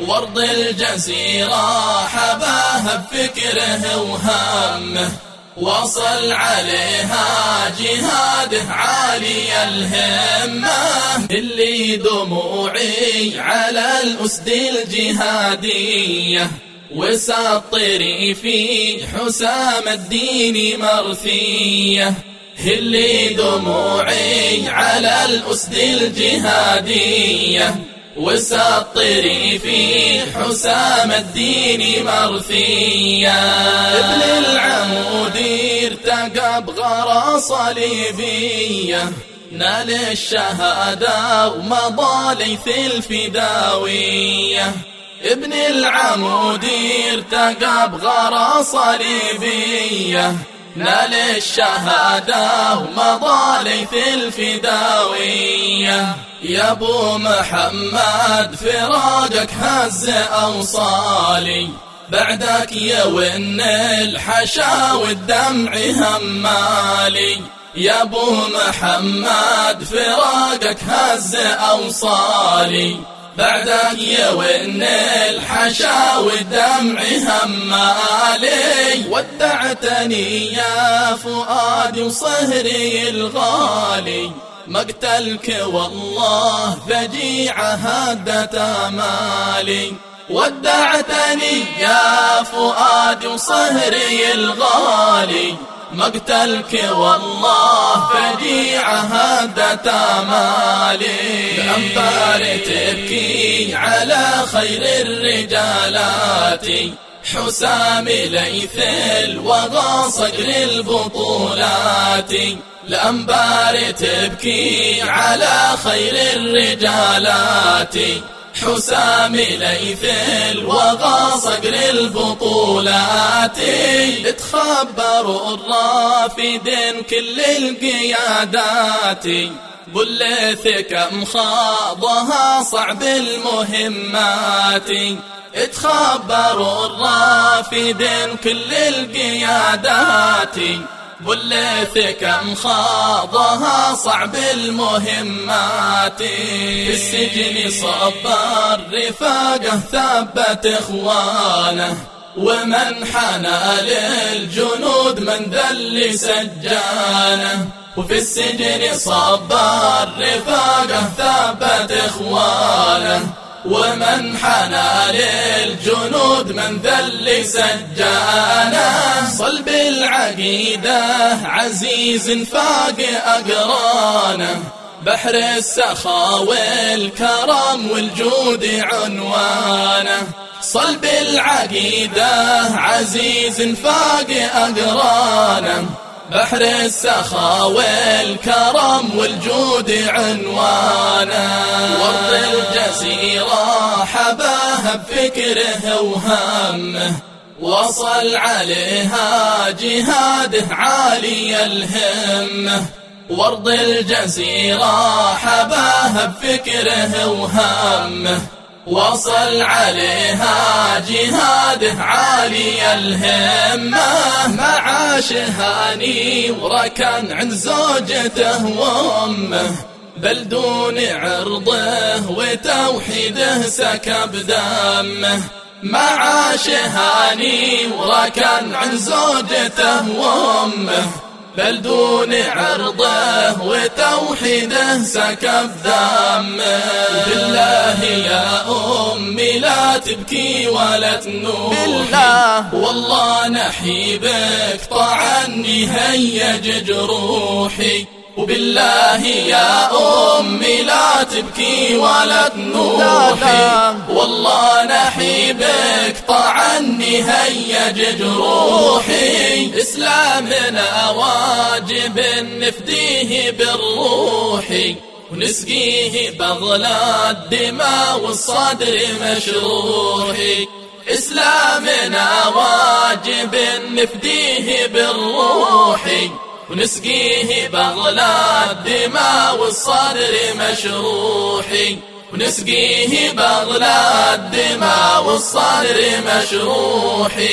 وارض الجزيرة حباها بفكره وهمه وصل عليها جهاده عالي الهمة. اللي دموعي على الأسد الجهادية وسطري في حسام الدين مرثية. اللي دموعي على الأسد الجهادية وسطري في حسام الدين مرثية ابن العمود ارتقى بغرى صليبية نال الشهادة ومضى ليث الفداوية. ابن العمود ارتقى بغرى صليبية نال الشهادة ومضى ليث الفداوية. يا أبو محمد فراقك هز أوصالي. بعدك يا ون الحشا والدمع همالي. يا أبو محمد فراقك هز أوصالي. بعدك يا ون الحشا والدمع همالي ودعتني يا فؤادي وصهري الغالي. مقتلك والله فجيعة هدت امالي ودعتني يا فؤادي وصهري الغالي. مقتلك والله فجيعة هدت امالي الانبار تبكي على خير الرجالات. حسام ليث الوغى صقر البطولات. الأنبار تبكي على خير الرجالات. حسام ليث الوغى صقر البطولات. تخبروا الرافدين كل القيادات. بلث كم خاضها صعب المهمات. تخبروا الرافدين كل القيادات. بليث كم خاضها صعب المهمات. في السجن صبر رفاقه ثبت إخوانه ومن حنى للجنود من ذل سجانه. وفي السجن صبر رفاقه ثبت إخوانه ومن حنى للجنود من ذل سجانه صلب العقيدة عزيز فاق أقرانه بحر السخاء والكرم والجود عنوانه صلب العقيدة عزيز فاق أقرانه بحر السخاء والكرم والجود عنوانا. ورد الجزيرة حباها بفكره وهمه وصل عليها جهاده عالي الهمة. ورد الجزيرة حباها بفكره وهمه وصل عليها جهاده عالي الهمة مع شهاني وركن عند زوجته وأمه. بل دون عرضه وتوحيده سكب دمه. مع شهاني وركن عن زوجته وأمه. بل دون عرضه وتوحيده سكب دمه بالله يا أمي لا تبكي ولا تنوحي بالله. والله نحيبك طعني هيج جروحي. وبالله يا أمي لا تبكي ولا تنوحي هيج جروحي. إسلامنا واجب نفديه بالروح ونسقيه بغل الدماء والصدر مشروحي. إسلامنا واجب نفديه بالروح ونسقيه بغل الدماء والصدر مشروحي. ونسقيه بغل الدماء والصدر مشروحي.